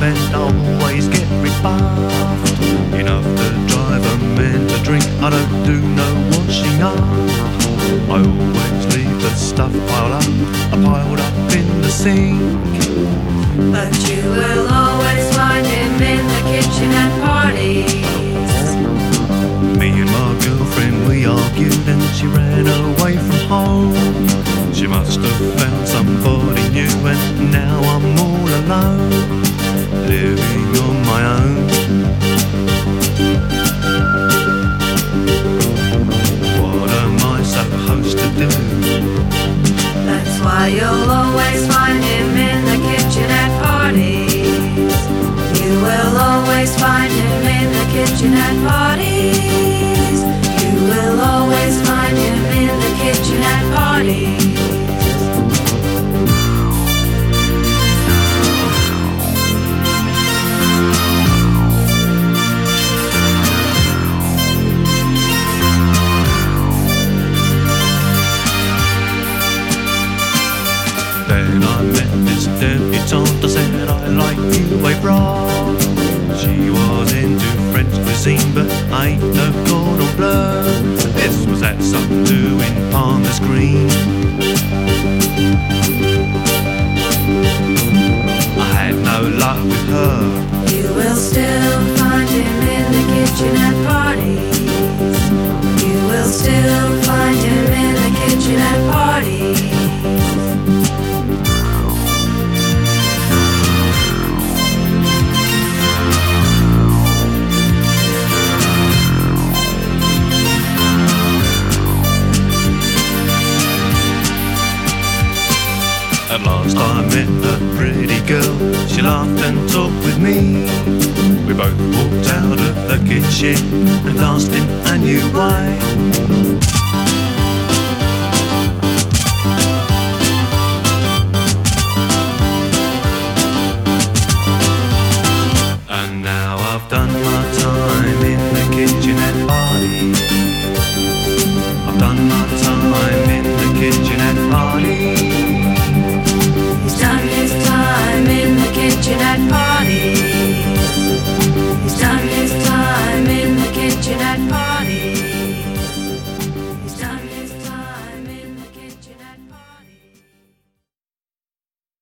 bend, always get rebuffed. Enough to drive a man to drink, I don't do no washing up. I always leave the stuff piled up, I piled up in the sink. But you will always find him in the kitchen at parties. Me and my girlfriend, we argued and she ran away from home. She must have found somebody new and now I'm all alone living on my own. What am I supposed to do? That's why you'll always find him in the kitchen at parties. You will always find him in the kitchen at parties. Then I met this debutante, I said I like you, a bra. She was into French cuisine, but I ain't no cordon bleu. This was at some do in Palmers Green. I had no luck with her. You will still find him in the kitchen at parties. You will still At last I met a pretty girl, she laughed and talked with me. We both walked out of the kitchen and danced in I knew why. kitchen and party.